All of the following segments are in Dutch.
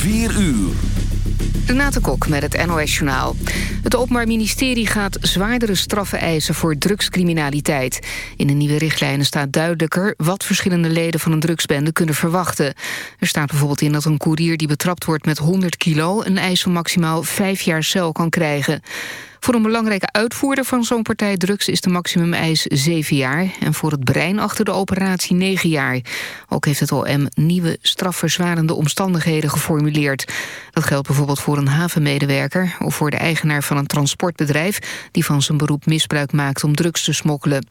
4 uur. Renate Kok met het NOS Journaal. Het Openbaar Ministerie gaat zwaardere straffen eisen voor drugscriminaliteit. In de nieuwe richtlijnen staat duidelijker... wat verschillende leden van een drugsbende kunnen verwachten. Er staat bijvoorbeeld in dat een koerier die betrapt wordt met 100 kilo... een eis van maximaal vijf jaar cel kan krijgen. Voor een belangrijke uitvoerder van zo'n partij drugs is de maximumeis 7 jaar... en voor het brein achter de operatie 9 jaar. Ook heeft het OM nieuwe strafverzwarende omstandigheden geformuleerd. Dat geldt bijvoorbeeld voor een havenmedewerker... of voor de eigenaar van een transportbedrijf... die van zijn beroep misbruik maakt om drugs te smokkelen.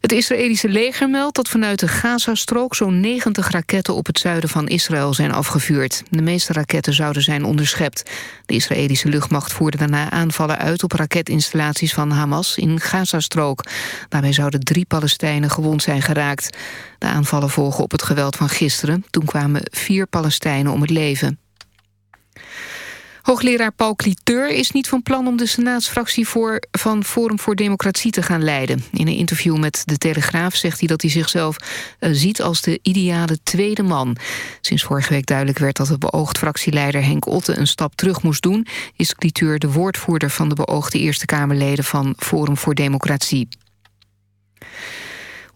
Het Israëlische leger meldt dat vanuit de Gazastrook zo'n 90 raketten op het zuiden van Israël zijn afgevuurd. De meeste raketten zouden zijn onderschept. De Israëlische luchtmacht voerde daarna aanvallen uit op raketinstallaties van Hamas in Gazastrook. Daarbij zouden drie Palestijnen gewond zijn geraakt. De aanvallen volgen op het geweld van gisteren. Toen kwamen vier Palestijnen om het leven. Hoogleraar Paul Cliteur is niet van plan om de senaatsfractie voor, van Forum voor Democratie te gaan leiden. In een interview met De Telegraaf zegt hij dat hij zichzelf uh, ziet als de ideale tweede man. Sinds vorige week duidelijk werd dat de beoogd fractieleider Henk Otte een stap terug moest doen, is Cliteur de woordvoerder van de beoogde Eerste Kamerleden van Forum voor Democratie.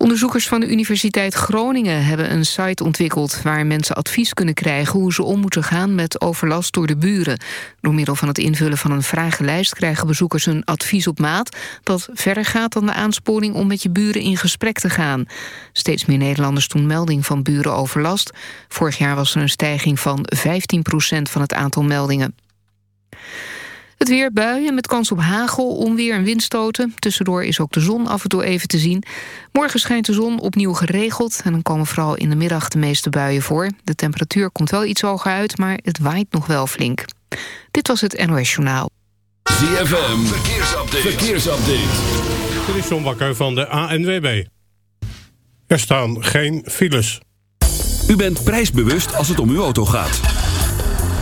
Onderzoekers van de Universiteit Groningen hebben een site ontwikkeld... waar mensen advies kunnen krijgen hoe ze om moeten gaan met overlast door de buren. Door middel van het invullen van een vragenlijst krijgen bezoekers een advies op maat... dat verder gaat dan de aansporing om met je buren in gesprek te gaan. Steeds meer Nederlanders doen melding van burenoverlast. Vorig jaar was er een stijging van 15% van het aantal meldingen. Het weer buien met kans op hagel, onweer en windstoten. Tussendoor is ook de zon af en toe even te zien. Morgen schijnt de zon opnieuw geregeld... en dan komen vooral in de middag de meeste buien voor. De temperatuur komt wel iets hoger uit, maar het waait nog wel flink. Dit was het NOS Journaal. ZFM, verkeersupdate. verkeersupdate. Dit is John Bakker van de ANWB. Er staan geen files. U bent prijsbewust als het om uw auto gaat.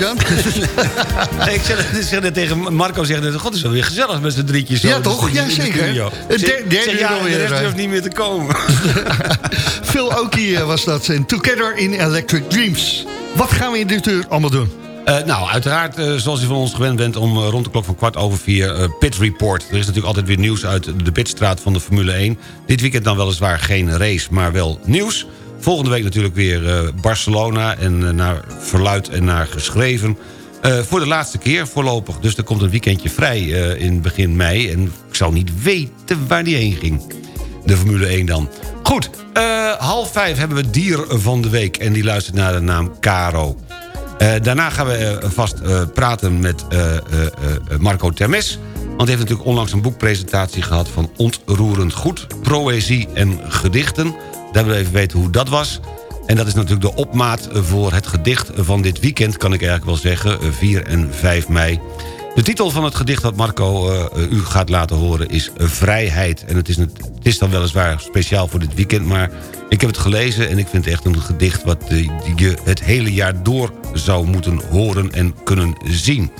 Albert-Jan? Nee, ik zeg, zeg net tegen Marco, zeg net, god, het is wel weer gezellig met z'n drietjes. zo Ja, de toch? Ja, de zeker. Zeg- der- derde zeg, uur ja, de rest durft niet meer te komen. Phil Okie eh, was dat. En Together in Electric Dreams. Wat gaan we in dit uur allemaal doen? Eh, nou, uiteraard, eh, zoals u van ons gewend bent... om eh, rond de klok van kwart over vier eh, Pit Report. Er is natuurlijk altijd weer nieuws uit de pitstraat van de Formule 1. Dit weekend dan weliswaar geen race, maar wel nieuws. Volgende week natuurlijk weer eh, Barcelona... en eh, naar verluid en naar geschreven... Eh, voor de laatste keer voorlopig. Dus er komt een weekendje vrij in begin mei. En ik zou niet weten waar die heen ging. De Formule 1 dan. Goed, half vijf hebben we dier van de week. En die luistert naar de naam Caro. Daarna gaan we vast praten met Marco Termes. Want hij heeft natuurlijk onlangs een boekpresentatie gehad... van Ontroerend Goed, Proëzie en Gedichten. Daar we even weten hoe dat was. En dat is natuurlijk de opmaat voor het gedicht van dit weekend... kan ik eigenlijk wel zeggen, eh, 4 en 5 mei. De titel van het gedicht dat Marco eh, u gaat laten horen is Vrijheid. En het is, het is dan weliswaar speciaal voor dit weekend... maar ik heb het gelezen en ik vind het echt een gedicht... wat eh, je het hele jaar door zou moeten horen en kunnen zien.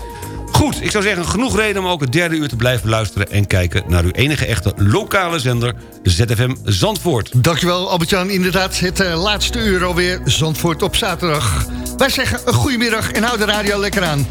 Goed, ik zou zeggen, genoeg reden om ook het derde uur te blijven luisteren... en kijken naar uw enige echte lokale zender, ZFM Zandvoort. Dankjewel, Albert-Jan. Inderdaad, het eh, laatste uur alweer Zandvoort op zaterdag. Wij zeggen een goedemiddag en hou de radio lekker aan.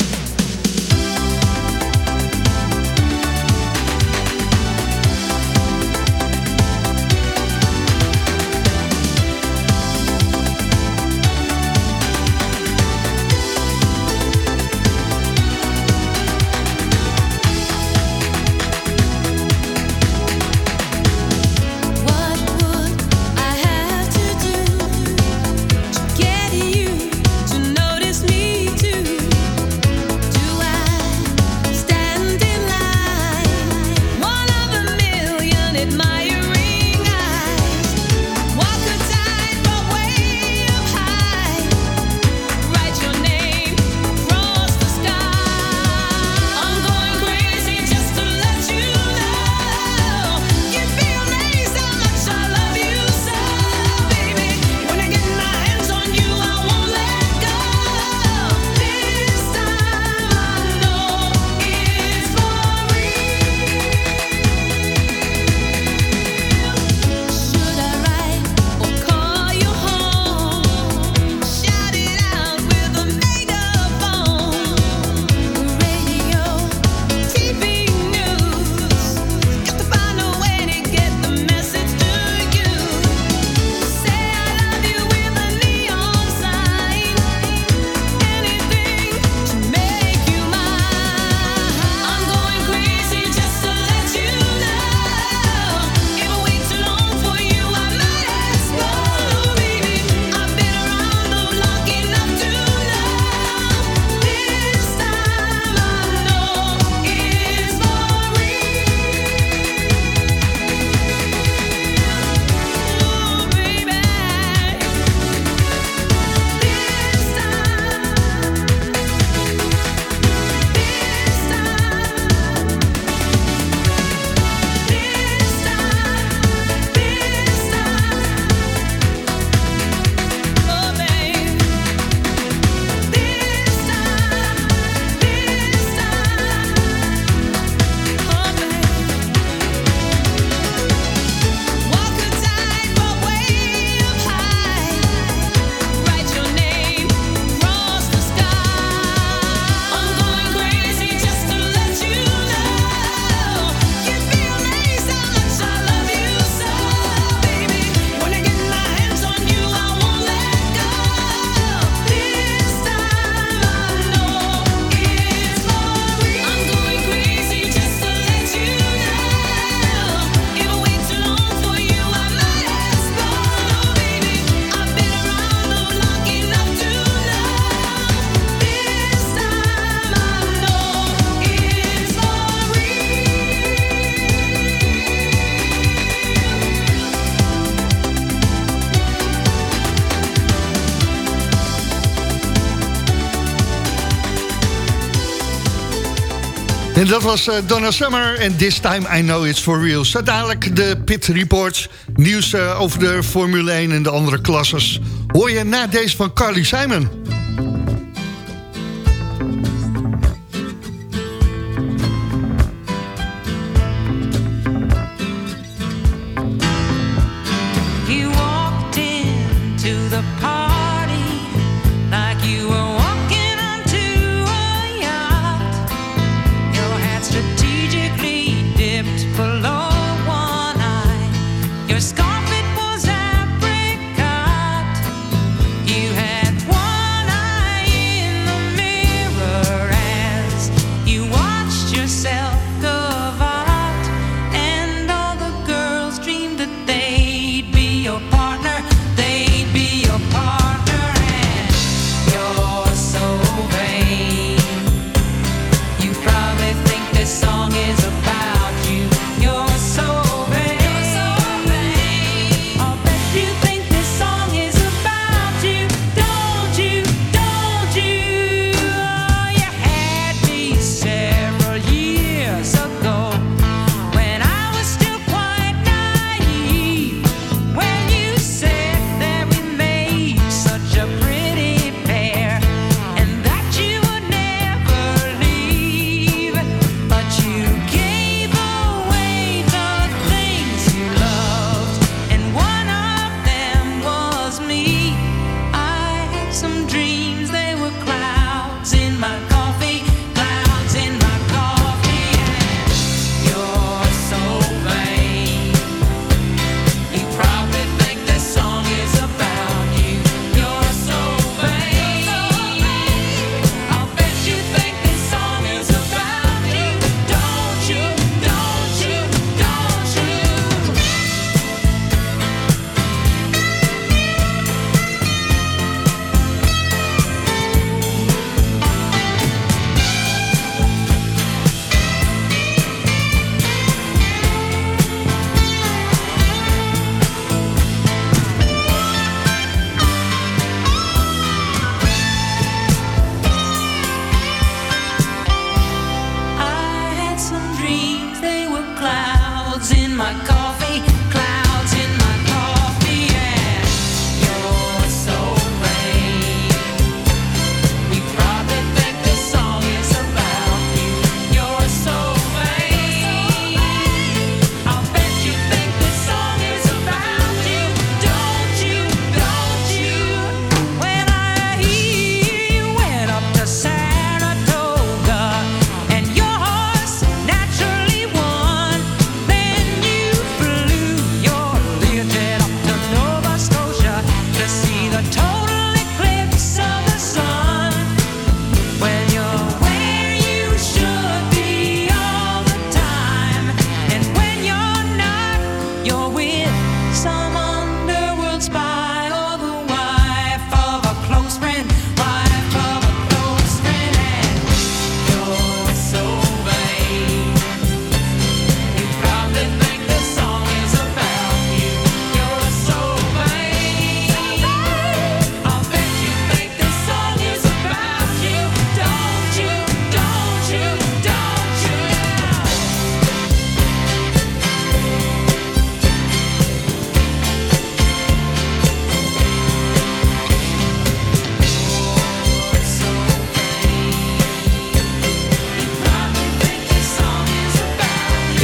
En dat was eh, Donna Summer en This Time I Know It's For Real. Zo dadelijk de Pit Reports, nieuws eh, over de Formule 1 en de andere klasses. Hoor je na deze van Carly Simon.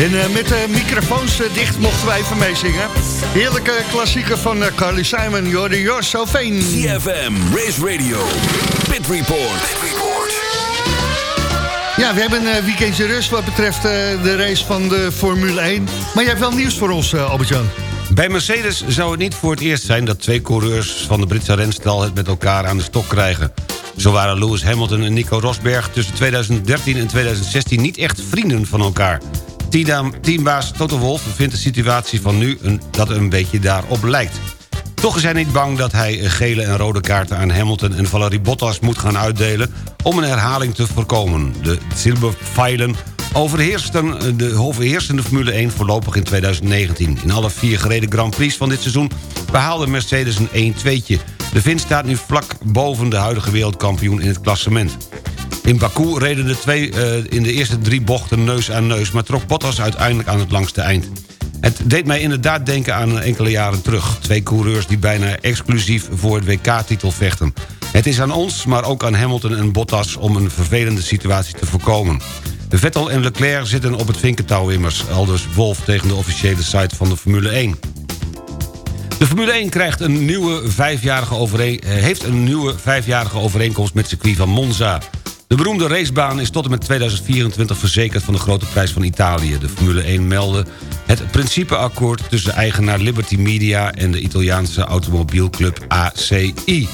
En eh, met de microfoons eh, dicht mochten wij even meezingen. Heerlijke klassieker van eh, Carly Simon, you're so vain. CFM, Race Radio, Pit Report. Ja, we hebben een weekendje rust wat betreft eh, de race van de Formule 1. Maar jij hebt wel nieuws voor ons, eh, Albert-Jan. Bij Mercedes zou het niet voor het eerst zijn... dat twee coureurs van de Britse renstal het met elkaar aan de stok krijgen. Zo waren Lewis Hamilton en Nico Rosberg tussen 2013 en 2016 niet echt vrienden van elkaar. Team- Teambaas Toto Wolff vindt de situatie van nu een, dat een beetje daarop lijkt. Toch is hij niet bang dat hij gele en rode kaarten aan Hamilton en Valerie Bottas moet gaan uitdelen... om een herhaling te voorkomen. De zilverpfeilen overheersten de overheersende Formule 1 voorlopig in 2019. In alle vier gereden Grand Prix van dit seizoen behaalde Mercedes een 1-2'tje. De Vin staat nu vlak boven de huidige wereldkampioen in het klassement. In Baku reden de twee eh, in de eerste drie bochten neus aan neus... maar trok Bottas uiteindelijk aan het langste eind. Het deed mij inderdaad denken aan enkele jaren terug. Twee coureurs die bijna exclusief voor het WK-titel vechten. Het is aan ons, maar ook aan Hamilton en Bottas... om een vervelende situatie te voorkomen. Vettel en Leclerc zitten op het vinkentouw immers... aldus Wolf tegen de officiële site van de Formule 1. De Formule 1 krijgt een nieuwe vijfjarige eh, heeft een nieuwe vijfjarige overeenkomst met circuit van Monza. De beroemde racebaan is tot en met 2024 verzekerd van de grote prijs van Italië. De Formule 1 meldde het principeakkoord tussen eigenaar Liberty Media... en de Italiaanse automobielclub ACI.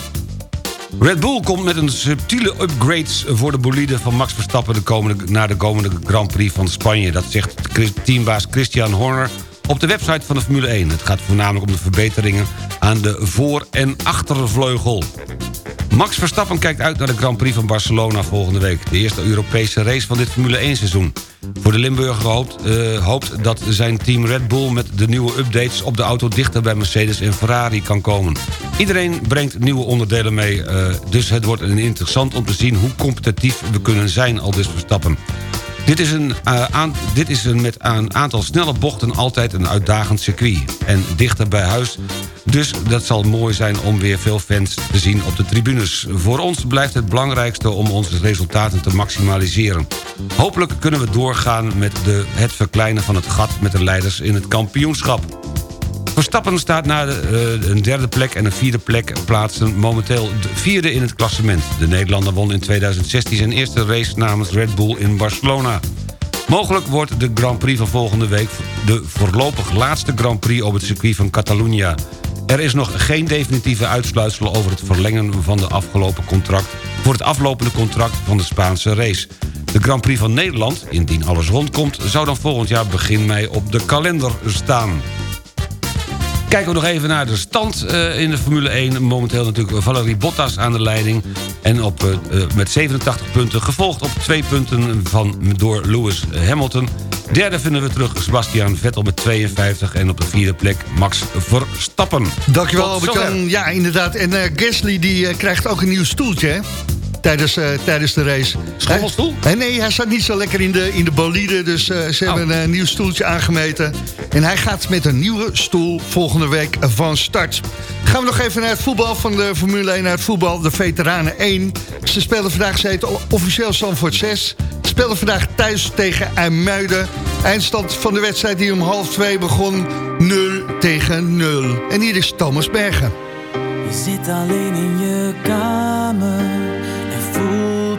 Red Bull komt met een subtiele upgrades voor de bolide van Max Verstappen... De komende, naar de komende Grand Prix van Spanje. Dat zegt teambaas Christian Horner op de website van de Formule 1. Het gaat voornamelijk om de verbeteringen aan de voor- en achtervleugel. Max Verstappen kijkt uit naar de Grand Prix van Barcelona volgende week. De eerste Europese race van dit Formule 1-seizoen. Voor de Limburger hoopt, eh, hoopt dat zijn team Red Bull... met de nieuwe updates op de auto dichter bij Mercedes en Ferrari kan komen. Iedereen brengt nieuwe onderdelen mee... eh, dus het wordt interessant om te zien hoe competitief we kunnen zijn... al dus Verstappen. Dit is, een, eh, aan, dit is een met een aantal snelle bochten altijd een uitdagend circuit. En dichter bij huis. Dus dat zal mooi zijn om weer veel fans te zien op de tribunes. Voor ons blijft het belangrijkste om onze resultaten te maximaliseren. Hopelijk kunnen we doorgaan met de, het verkleinen van het gat... met de leiders in het kampioenschap. Verstappen staat na de, eh, een derde plek en een vierde plek plaatsen... momenteel de vierde in het klassement. De Nederlander won in 2016 zijn eerste race namens Red Bull in Barcelona. Mogelijk wordt de Grand Prix van volgende week... de voorlopig laatste Grand Prix op het circuit van Catalunya. Er is nog geen definitieve uitsluitsel over het verlengen van de afgelopen contract... voor het aflopende contract van de Spaanse race. De Grand Prix van Nederland, indien alles rondkomt... zou dan volgend jaar begin mei op de kalender staan. Kijken we nog even naar de stand eh, in de Formule 1. Momenteel natuurlijk Valerie Bottas aan de leiding. En op, eh, eh, met 87 punten, gevolgd op twee punten van, door Lewis Hamilton. Derde vinden we terug Sebastian Vettel met 52. En op de vierde plek Max Verstappen. Dankjewel Albert-Jan. Ja, inderdaad. En eh, Gasly die krijgt ook een nieuw stoeltje, hè? Tijdens, eh, tijdens de race. Schommelstoel? Hij- nee, hij zat niet zo lekker in de, in de bolide. Dus eh, ze hebben een eh, nieuw stoeltje aangemeten. En hij gaat met een nieuwe stoel volgende week van start. Gaan we nog even naar het voetbal van de Formule 1. Naar het voetbal, de Veteranen 1. Ze spelen vandaag, ze heet officieel Zandvoort 6. Ze spelen vandaag thuis tegen IJmuiden. Eindstand van de wedstrijd die om half twee begon. 0 tegen 0. En hier is Thomas Bergen. Je zit alleen in je kamer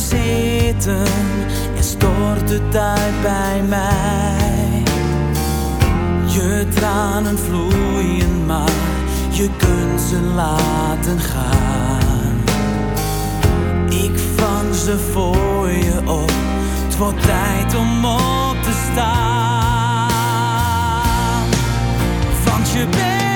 Zitten en stort het uit bij mij. Je tranen vloeien, maar je kunt ze laten gaan. Ik vang ze voor je op, het wordt tijd om op te staan. Want je bent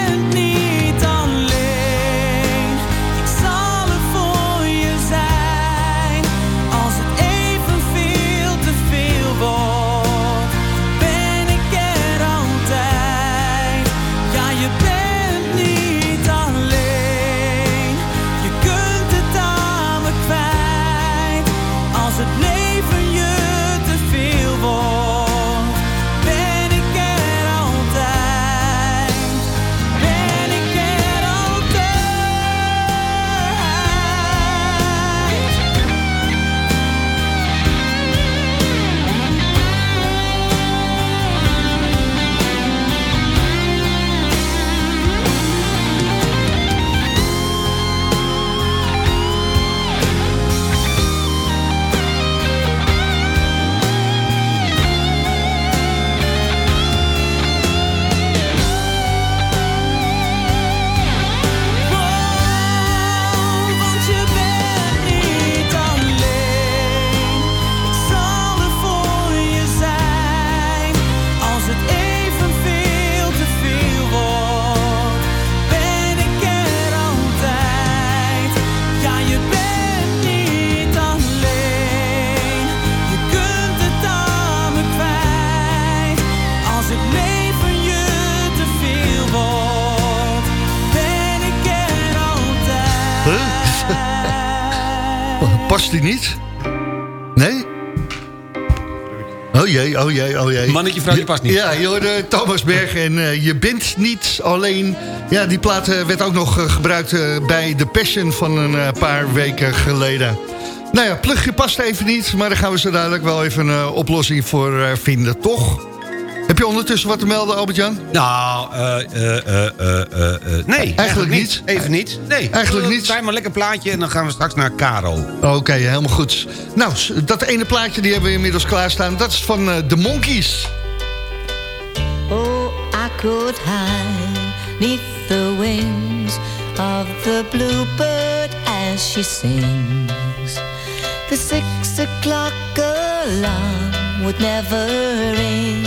die niet? Nee? Oh jee, oh jee, oh jee. Mannetje, vrouwtje past niet. Ja, je hoorde Thomas Berg en eh, Je bent niet alleen. Ja, die plaat eh, werd ook nog eh, gebruikt bij The Passion van een paar weken geleden. Nou ja, plugje past even niet, maar daar gaan we zo duidelijk wel even een oplossing voor vinden, toch? Heb je ondertussen wat te melden, Albert-Jan? Nou, eh, eh, eh, eh, eh, eh, nee. Eigenlijk, niet. Even niet. Nee. Eigenlijk niet. Draai maar lekker plaatje en dan gaan we straks naar Caro. Oké, helemaal goed. Nou, dat ene plaatje die hebben we inmiddels klaarstaan. Dat is van eh, The Monkeys. Oh, I could hide neath the wings of the bluebird as she sings. The six o'clock alarm would never ring,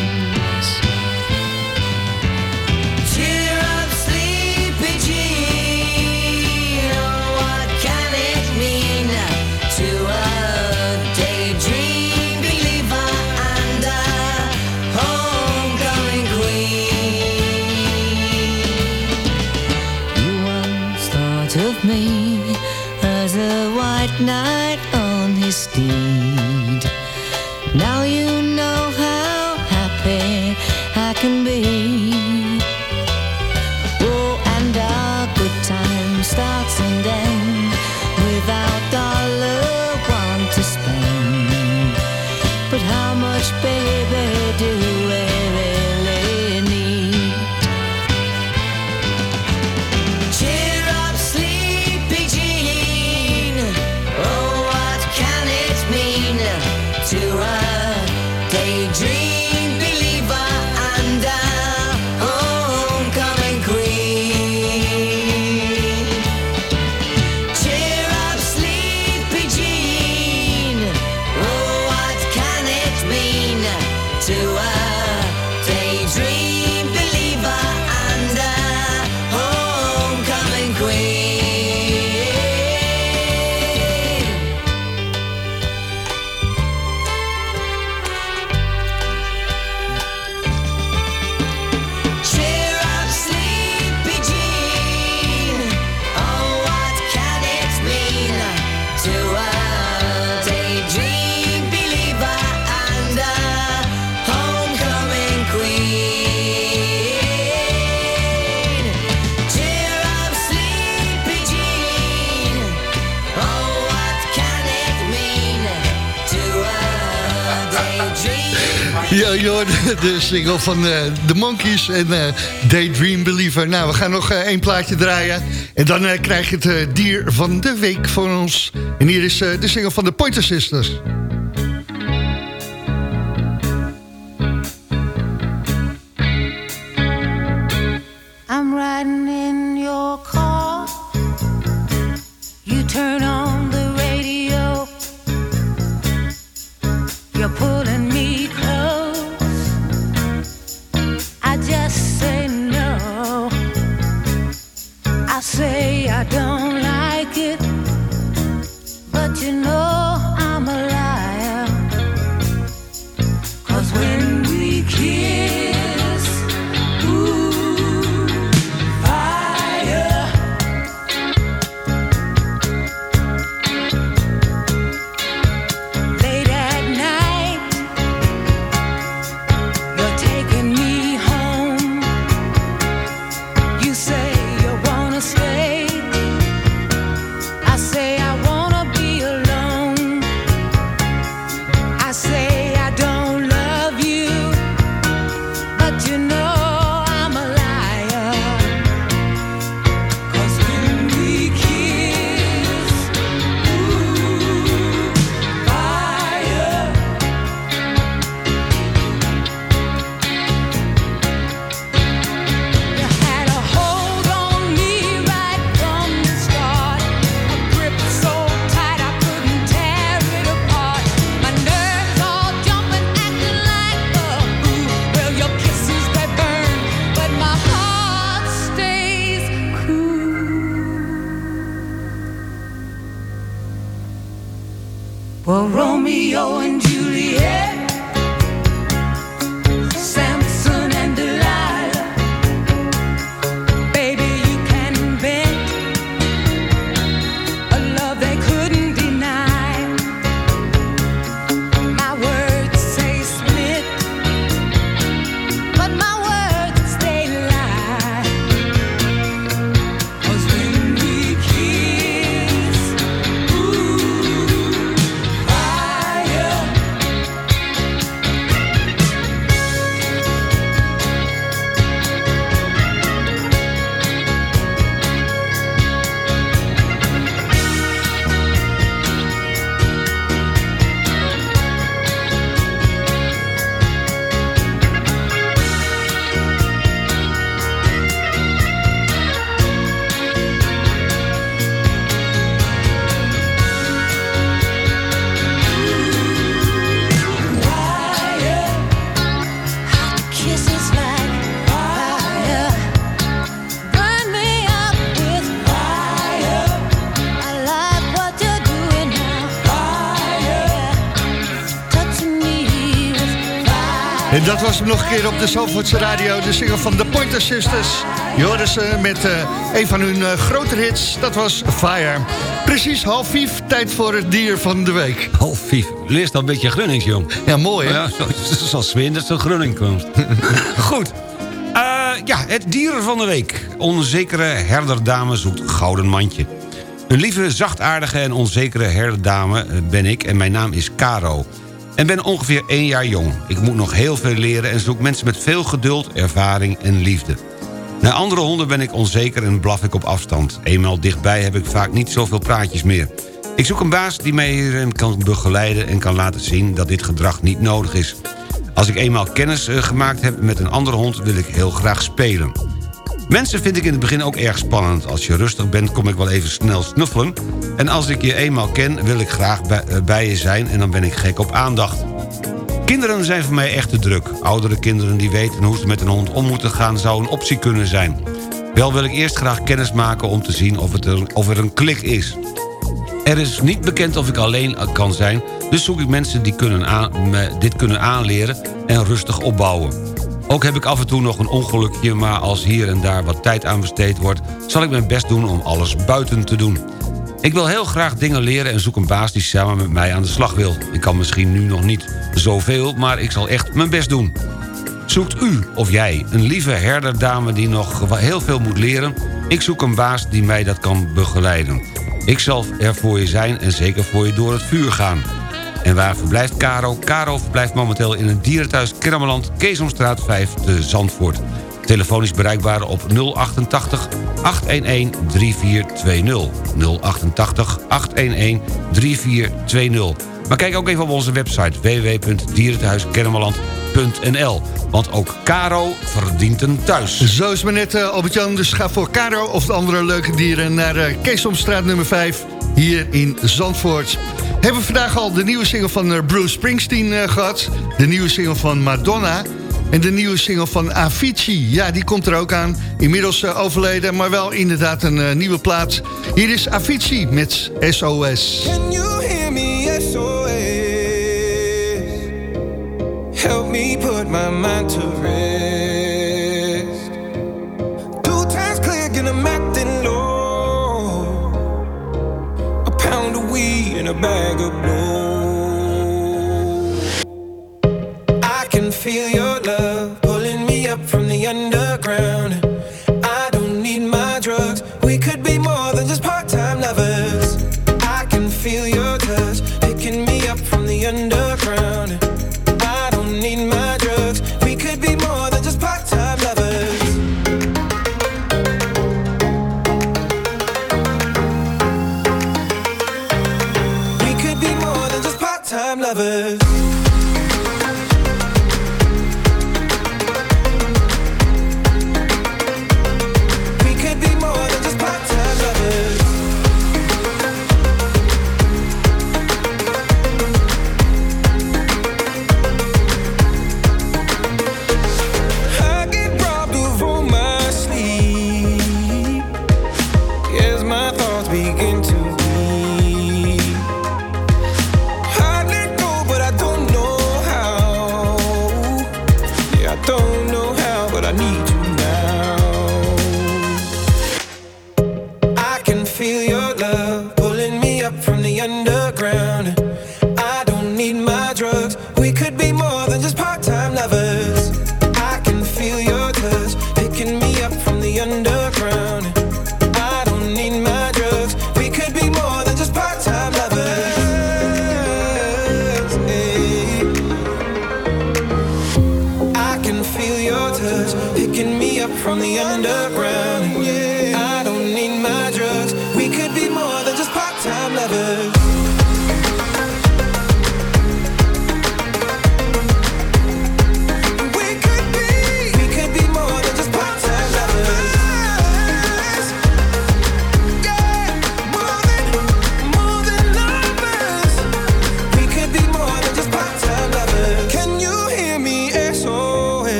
To spend. But how much, single van eh The Monkeys en eh, Daydream Believer. Nou, we gaan nog eh, één plaatje draaien. En dan krijg je het dier van de week van ons. En hier is de single van de Pointer Sisters. Keer op de Zalvoortse radio. De single van The Pointer Sisters. Ze met eh, een van hun eh, grote hits. Dat was Fire. Precies half vijf, tijd voor het dier van de week. Half vijf. Leest al een beetje Grunnings, jong. Ja, mooi, hè? Ja, zo- zoals Swin, dat een Grunning komt. Goed. Eh, ja, het dier van de week. Onzekere herderdame zoekt gouden mandje. Een lieve, zachtaardige en onzekere herderdame ben ik... en mijn naam is Caro. En ben ongeveer één jaar jong. Ik moet nog heel veel leren en zoek mensen met veel geduld, ervaring en liefde. Naar andere honden ben ik onzeker en blaf ik op afstand. Eenmaal dichtbij heb ik vaak niet zoveel praatjes meer. Ik zoek een baas die mij hierin kan begeleiden... en kan laten zien dat dit gedrag niet nodig is. Als ik eenmaal kennis eh, gemaakt heb met een andere hond... wil ik heel graag spelen. Mensen vind ik in het begin ook erg spannend. Als je rustig bent, kom ik wel even snel snuffelen. En als ik je eenmaal ken, wil ik graag bij, eh, bij je zijn... en dan ben ik gek op aandacht. Kinderen zijn voor mij echt te druk. Oudere kinderen die weten hoe ze met een hond om moeten gaan... zou een optie kunnen zijn. Wel wil ik eerst graag kennis maken om te zien of, het er, of er een klik is. Er is niet bekend of ik alleen kan zijn... dus zoek ik mensen die kunnen aan, dit kunnen aanleren en rustig opbouwen. Ook heb ik af en toe nog een ongelukje... maar als hier en daar wat tijd aan besteed wordt... zal ik mijn best doen om alles buiten te doen. Ik wil heel graag dingen leren en zoek een baas die samen met mij aan de slag wil. Ik kan misschien nu nog niet zoveel, maar ik zal echt mijn best doen. Zoekt u of jij een lieve herderdame die nog heel veel moet leren? Ik zoek een baas die mij dat kan begeleiden. Ik zal er voor je zijn en zeker voor je door het vuur gaan. En waar verblijft Caro? Caro verblijft momenteel in het dierenthuis Kermeland... Keesomstraat 5 te Zandvoort. Telefoon is bereikbaar op 088 811 3420. 088 811 3420. Maar kijk ook even op onze website www.dierenthuiskennemerland.nl. Want ook Caro verdient een thuis. Zo is maar net, eh, Albert-Jan. Dus ga voor Caro of de andere leuke dieren naar uh, Keesomstraat nummer 5 hier in Zandvoort. Hebben we vandaag al de nieuwe single van eh, Bruce Springsteen eh, gehad. De nieuwe single van Madonna. En de nieuwe single van Avicii. Ja, die komt er ook aan. Inmiddels eh, overleden, maar wel inderdaad een eh, nieuwe plaats. Hier is Avicii met SOS. Can you hear me? SOS. Help me put my mind to rest. Two times click and I'm acting low. A pound of weed and a bag of blow. I can feel your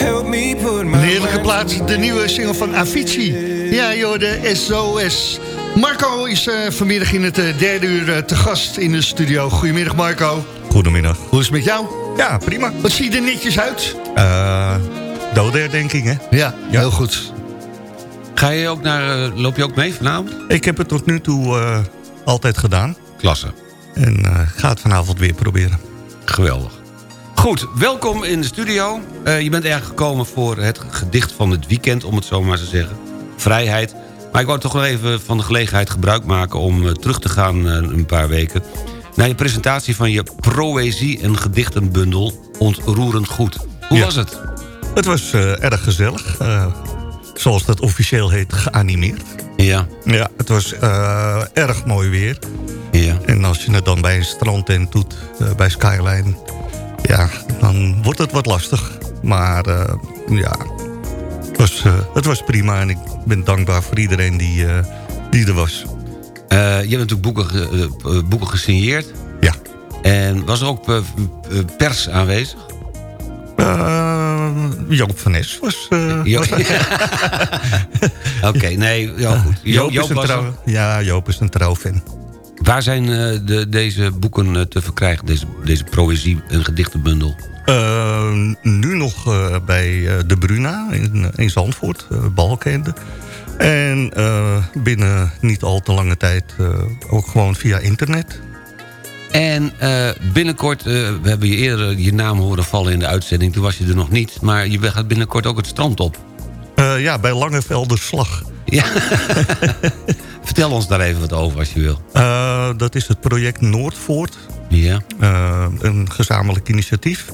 Een heerlijke plaat, de nieuwe single van Avicii. Ja, joh, de SOS. Marco is eh, vanmiddag in het eh, derde uur eh, te gast in de studio. Goedemiddag Marco. Goedemiddag. Hoe is het met jou? Ja, prima. Wat zie je er netjes uit? Eh dodenherdenking, hè? Ja, heel goed. Ga je ook naar, eh, loop je ook mee vanavond? Ik heb het tot nu toe eh, altijd gedaan. Klasse. En eh, ga het vanavond weer proberen. Geweldig. Goed, welkom in de studio. Eh, je bent erg gekomen voor het gedicht van het weekend, om het zo maar te zeggen. Vrijheid. Maar ik wou toch nog even van de gelegenheid gebruik maken... om eh, terug te gaan eh, een paar weken... naar je presentatie van je proëzie- en gedichtenbundel... Ontroerend Goed. Hoe Ja. was het? Het was erg gezellig. zoals dat officieel heet, geanimeerd. Ja. Ja, het was erg mooi weer. Ja. En als je het dan bij een strandtent doet, bij Skyline... ja, dan wordt het wat lastig. Maar eh, ja, het was, eh, het was prima. En ik ben dankbaar voor iedereen die, eh, die er was. Je hebt natuurlijk boeken, boeken gesigneerd. Ja. En was er ook pers aanwezig? Joop van Nes was... Jo- was Oké, nee, ja, goed. Jo- Joop, Joop is een trouw, ja, Joop is een trouwfan. Waar zijn eh, de, deze boeken eh, te verkrijgen, deze, deze proëzie- en gedichtenbundel? Eh, nu nog bij de Bruna in, in Zandvoort, Balkende. En binnen niet al te lange tijd ook gewoon via internet. En binnenkort, we hebben je eerder je naam horen vallen in de uitzending. Toen was je er nog niet, maar je gaat binnenkort ook het strand op. Ja, bij Langevelderslag. Ja. Vertel ons daar even wat over als je wil. Eh, dat is het project Noordvoort. Ja. Eh, een gezamenlijk initiatief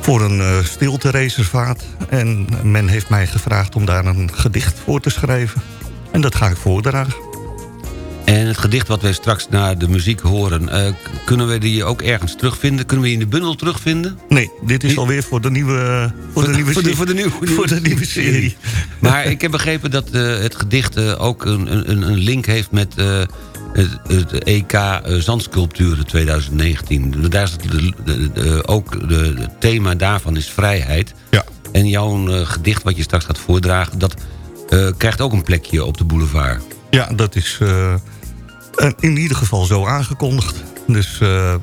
voor een eh stiltereservaat. En men heeft mij gevraagd om daar een gedicht voor te schrijven. En dat ga ik voordragen. En het gedicht wat wij straks na de muziek horen... eh, kunnen we die ook ergens terugvinden? Kunnen we die in de bundel terugvinden? Nee, dit is alweer voor de nieuwe, voor de nieuwe, voor de, serie. voor de nieuwe, voor de nieuwe serie. Maar ik heb begrepen dat eh, het gedicht eh, ook een, een, een link heeft met het, het EK Zandsculpturen 2019. Daar is het, de- de- ook het thema daarvan is vrijheid. Ja. En jouw gedicht wat je straks gaat voordragen... dat krijgt ook een plekje op de boulevard. Ja, dat is in ieder geval zo aangekondigd. Dus eh, eh,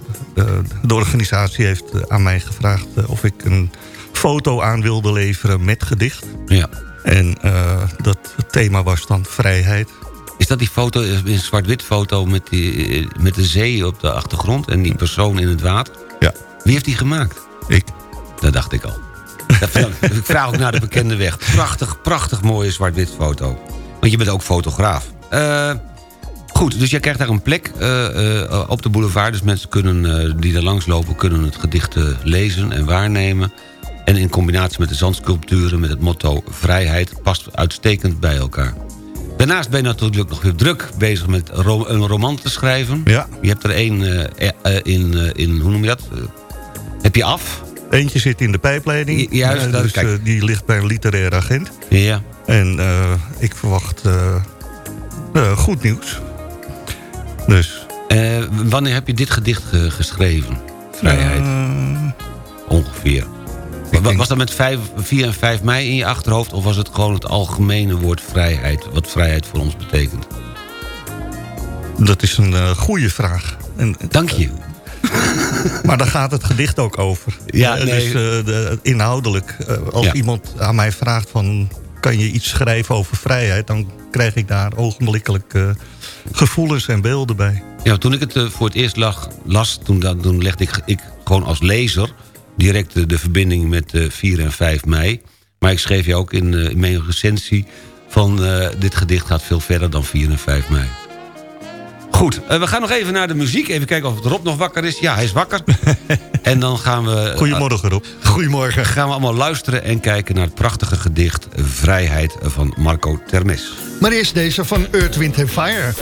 de organisatie heeft eh, aan mij gevraagd eh, of ik een foto aan wilde leveren met gedicht. Ja. En eh, dat thema was dan vrijheid. Is dat die foto, eh, een zwart-wit foto met, die, eh, met de zee op de achtergrond... en die persoon in het water? Ja. Wie heeft die gemaakt? Ik. Dat dacht ik al. Ik ik vraag ook naar de bekende weg. Prachtig, prachtig mooie zwart-wit foto. Want je bent ook fotograaf. Eh, goed, dus jij krijgt daar een plek eh, eh, op de boulevard. Dus mensen kunnen, eh, die er langslopen kunnen het gedicht lezen en waarnemen. En in combinatie met de zandsculpturen met het motto vrijheid... past uitstekend bij elkaar. Daarnaast ben je natuurlijk nog weer druk bezig met ro- een roman te schrijven. Ja. Je hebt er één in, in, hoe noem je dat? Heb je af? Eentje zit in de pijpleiding. Ju- juist, dat- dus kijk. die ligt bij een literair agent. Ja. En ik verwacht goed nieuws. Dus... Eh, wanneer heb je dit gedicht ge- geschreven? Vrijheid. Eh, Ongeveer. Wa- was dat met 5, 4 en 5 mei in je achterhoofd... of was het gewoon het algemene woord vrijheid... wat vrijheid voor ons betekent? Dat is een eh goede vraag. En, Dank je. maar daar gaat het gedicht ook over. Ja, Eh, nee. Dus de, inhoudelijk, als Ja. iemand aan mij vraagt van... kan je iets schrijven over vrijheid... dan krijg ik daar ogenblikkelijk eh, gevoelens en beelden bij. Ja, toen ik het eh, voor het eerst lag, las... Toen, dat- toen legde ik, ik gewoon als lezer... direct eh, de verbinding met eh, 4 en 5 mei. Maar ik schreef je ook in, eh, mijn recensie... van eh, dit gedicht gaat veel verder dan 4 en 5 mei. Goed, eh, we gaan nog even naar de muziek. Even kijken of Rob nog wakker is. Ja, hij is wakker. en dan gaan we... Eh, Goedemorgen Rob. Goedemorgen. Gaan we allemaal luisteren en kijken naar het prachtige gedicht... Vrijheid van Marco Termes. Maar eerst deze van Earth, Wind Fire.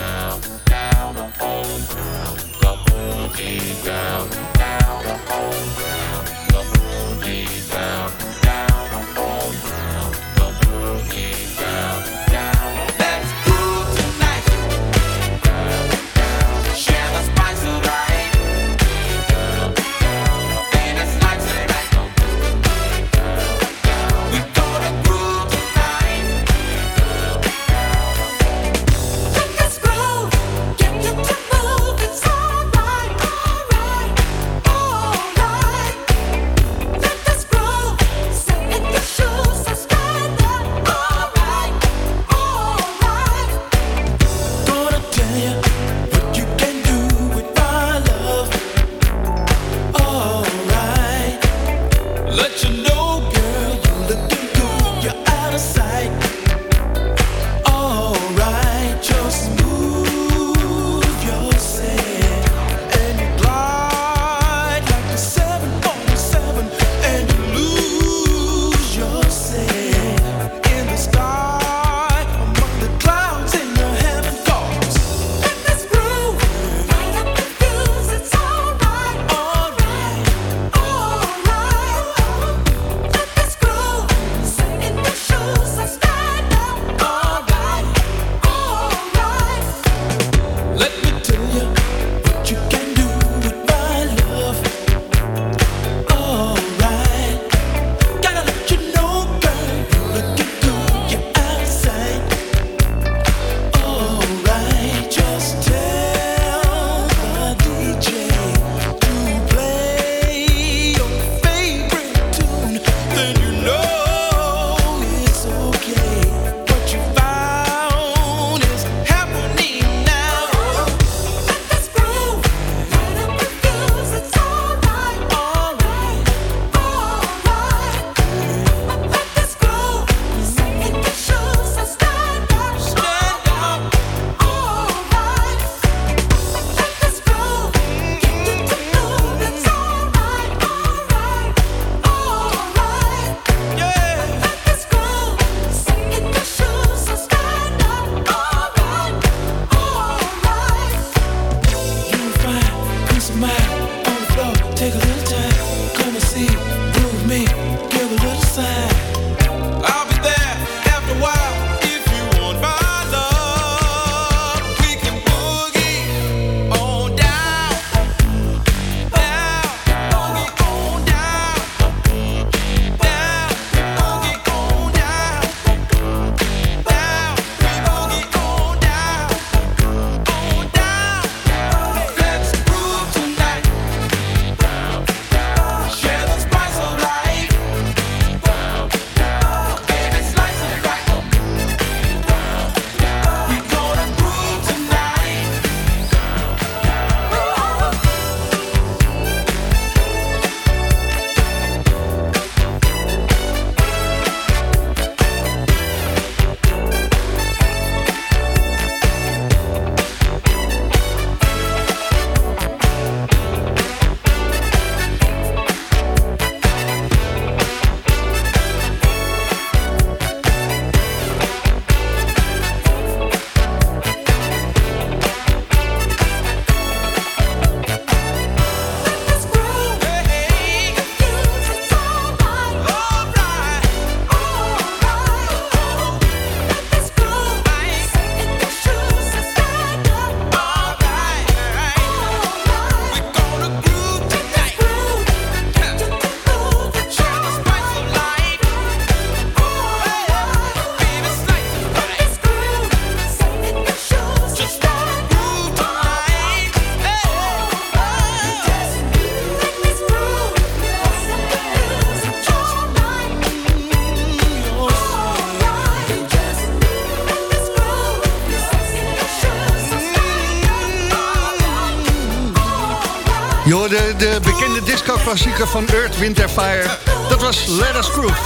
de bekende disco-klassieker van Earth, Winterfire, Dat was Let Us Groove.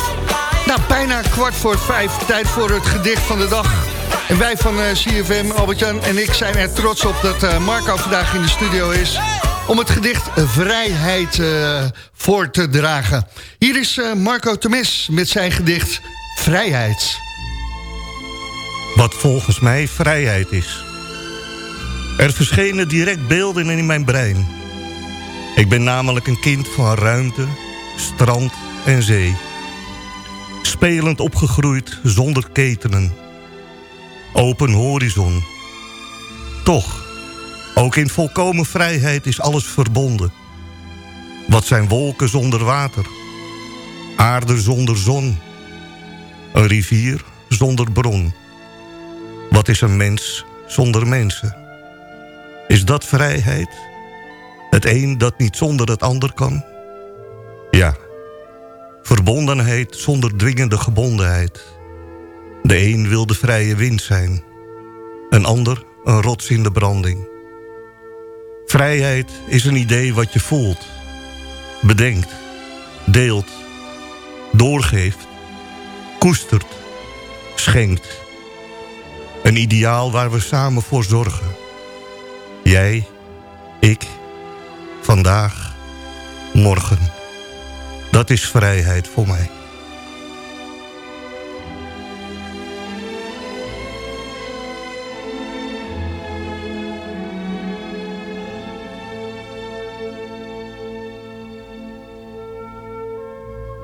Nou, bijna kwart voor vijf, tijd voor het gedicht van de dag. En wij van eh, CFM, Albert-Jan en ik zijn er trots op dat eh, Marco vandaag in de studio is... om het gedicht Vrijheid eh, voor te dragen. Hier is Marco Temis met zijn gedicht Vrijheid. Wat volgens mij vrijheid is. Er verschenen direct beelden in mijn brein... Ik ben namelijk een kind van ruimte, strand en zee. Spelend opgegroeid zonder ketenen. Open horizon. Toch, ook in volkomen vrijheid is alles verbonden. Wat zijn wolken zonder water? Aarde zonder zon? Een rivier zonder bron? Wat is een mens zonder mensen? Is dat vrijheid? Het een dat niet zonder het ander kan? Ja. Verbondenheid zonder dwingende gebondenheid. De een wil de vrije wind zijn. Een ander een rots in de branding. Vrijheid is een idee wat je voelt. Bedenkt. Deelt. Doorgeeft. Koestert. Schenkt. Een ideaal waar we samen voor zorgen. Jij, ik, vandaag, morgen. Dat is vrijheid voor mij.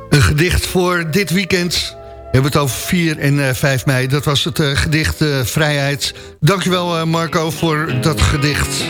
Een gedicht voor dit weekend. We hebben het over 4 en eh, 5 mei. Dat was het eh, gedicht eh, Vrijheid. Dankjewel eh, Marco voor dat gedicht.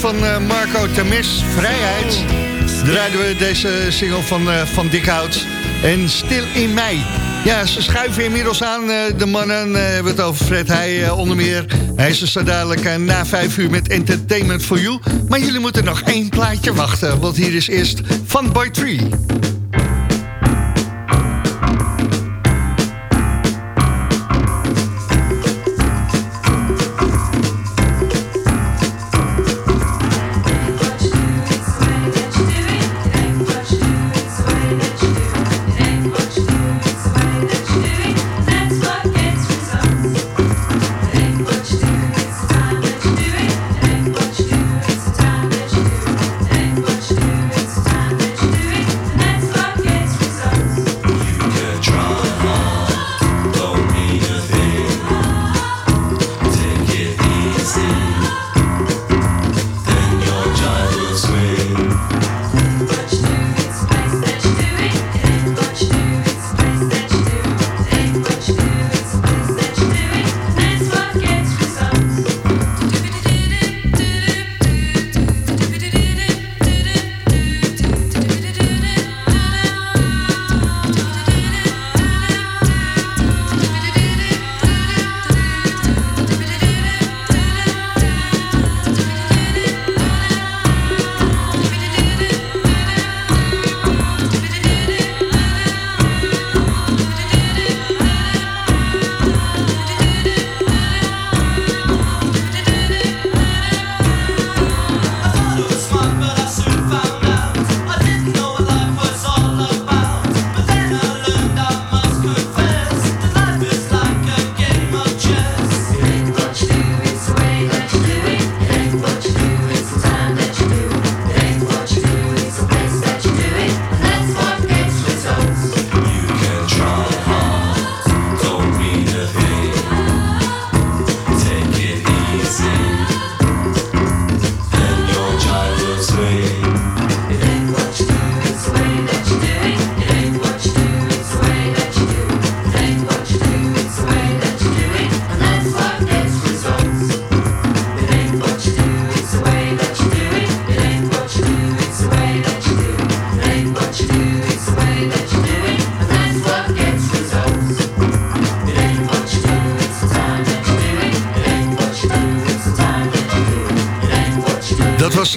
van eh, Marco Temes, Vrijheid, draaiden we deze single van, eh, van Dikhout. En Stil in Mei. Ja, ze schuiven inmiddels aan, eh, de mannen. We hebben het over Fred Hij onder meer. Hij is dus zo dadelijk na vijf uur met Entertainment for You. Maar jullie moeten nog één plaatje wachten, want hier is eerst van Boy 3.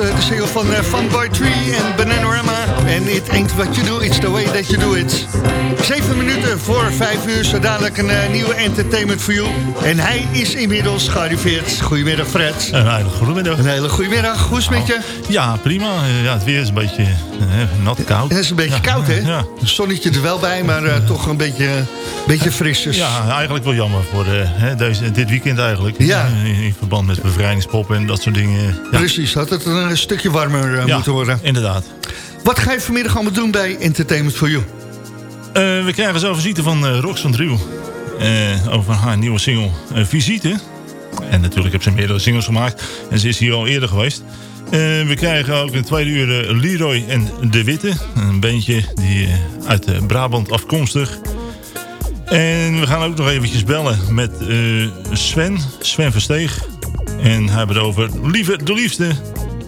De single van eh, Funboy Tree en Bananarama. En It Ain't What You Do, It's The Way That You Do It. Zeven minuten voor vijf uur, zo dadelijk een eh, nieuwe entertainment voor you. En hij is inmiddels gearriveerd. Goedemiddag Fred. Een hele goede middag. Een hele goede middag. Hoe is het met je? Ja, prima. Eh, Ja, het weer is een beetje eh, nat koud. Het is een beetje koud, hè? Ja. Het zonnetje er wel bij, maar eh, toch een beetje, beetje fris. Dus. Ja, eigenlijk wel jammer voor eh, deze, dit weekend eigenlijk. Ja. In, in verband met bevrijdingspop en dat soort dingen. Ja. Precies, had het een stukje warmer eh, moeten worden. inderdaad. Wat ga je vanmiddag allemaal doen bij Entertainment for You? Eh, we krijgen zo visite van eh, Rox van Driel. eh, over haar nieuwe single eh, Visite. En natuurlijk heeft ze meerdere singles gemaakt. En ze is hier al eerder geweest. We krijgen ook in tweede uur eh, Leroy en De Witte. Een bandje die, eh, uit eh, Brabant afkomstig. En we gaan ook nog eventjes bellen met Sven. Sven Versteeg. En hij hebben het over Lieve de Liefste.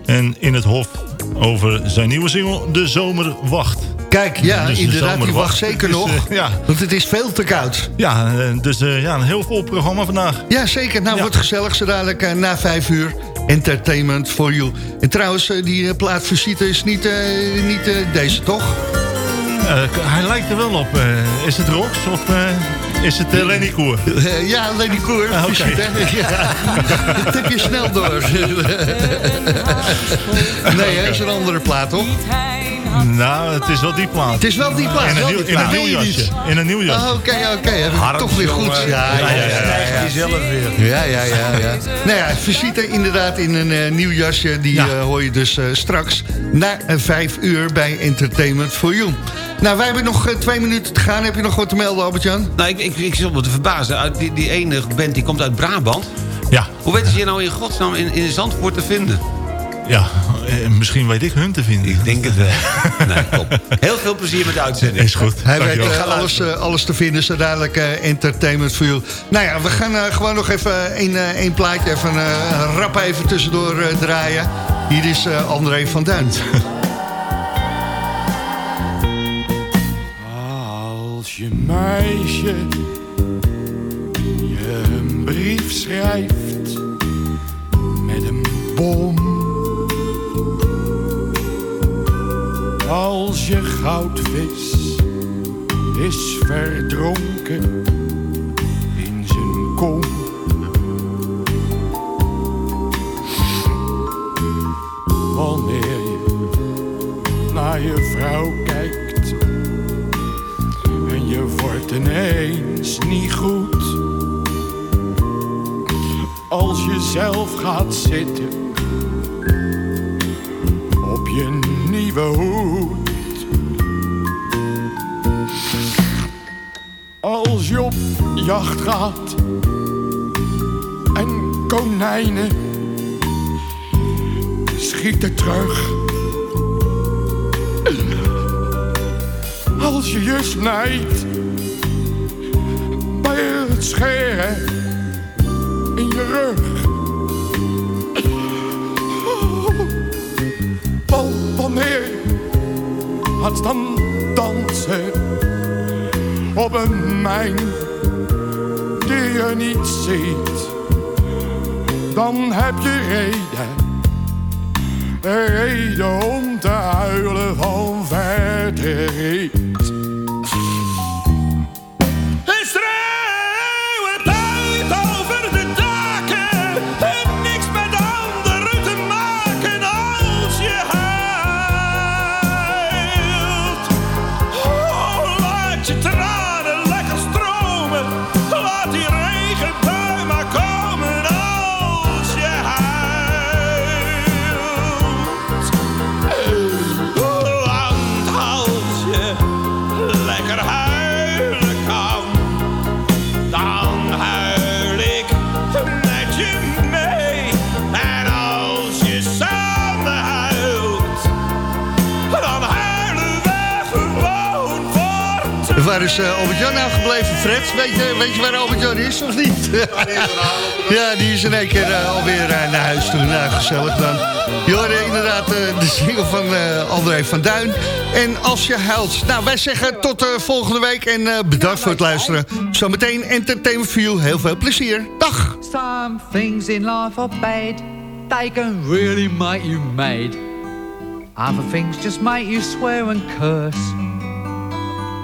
En in het Hof over zijn nieuwe single De Zomer Wacht. Kijk, ja, Dus de inderdaad, die wacht zeker Dus, nog. ja. Want het is veel te koud. Ja, dus eh, ja, een heel vol programma vandaag. Ja, zeker. Nou, wordt gezellig zo dadelijk na vijf uur. Entertainment for you. En trouwens, eh, die eh, plaat visite is niet, eh, niet deze, toch? Eh, hij lijkt er wel op. eh, is het Rox of eh, is het uh, Lenny Koer? Eh, ja, Lenny Koer. Ah, hè? Ja. Dat heb je snel door. nee, hè, is een andere plaat, toch? Nou, het is wel die plaat. Het is wel die plaat. In een nieuw, in een nieuw jasje. In een nieuw jasje. Ah, Oké, oké. Heb ik het toch weer goed. Ja, ja, ja. ja, ja. zelf weer. Ja, ja, ja. ja. nou ja, visite inderdaad in een eh, nieuw jasje. Die eh, hoor je dus eh, straks na vijf uur bij Entertainment for You. Nou, wij hebben nog twee minuten te gaan. Heb je nog wat te melden, Albert-Jan? Nou, ik, ik, ik zit op te verbazen. Uit Die, die ene band die komt uit Brabant. Ja. Hoe weten ze je nou in godsnaam in, in Zandvoort te vinden? Ja, eh, misschien weet ik hun te vinden. Ik denk het wel. nee, top. Heel veel plezier met de uitzending. Is goed. Hij weet eh, alles, eh, alles te vinden, zo dadelijk eh, entertainment voor you. Nou ja, we gaan gewoon nog even één één plaatje, even eh, rap even tussendoor eh, draaien. Hier is eh, André van Duin. Als je meisje je een brief schrijft met een bom. Als je goudvis is verdronken in zijn kom. Wanneer je naar je vrouw kijkt en je wordt ineens niet goed. Als je zelf gaat zitten hoed. Als je op jacht gaat en konijnen schieten terug. Als je je snijdt bij het scheren in je rug. Gaat dan dansen op een mijn die je niet ziet, dan heb je reden, reden om te huilen van verdriet. Is eh, Albert-Jan nou gebleven, Fred? Weet je, weet je waar Albert-Jan is of niet? ja, die is in één keer eh, alweer eh, naar huis toe. Nou, gezellig dan. Je hoorde inderdaad eh, de single van eh, André van Duin. En Als je huilt. Nou, wij zeggen tot eh, volgende week en eh, bedankt voor het luisteren. Zometeen Entertainment for You. Heel veel plezier. Dag! Some things in life are bad. They can really make you mad. Other things just make you swear and curse.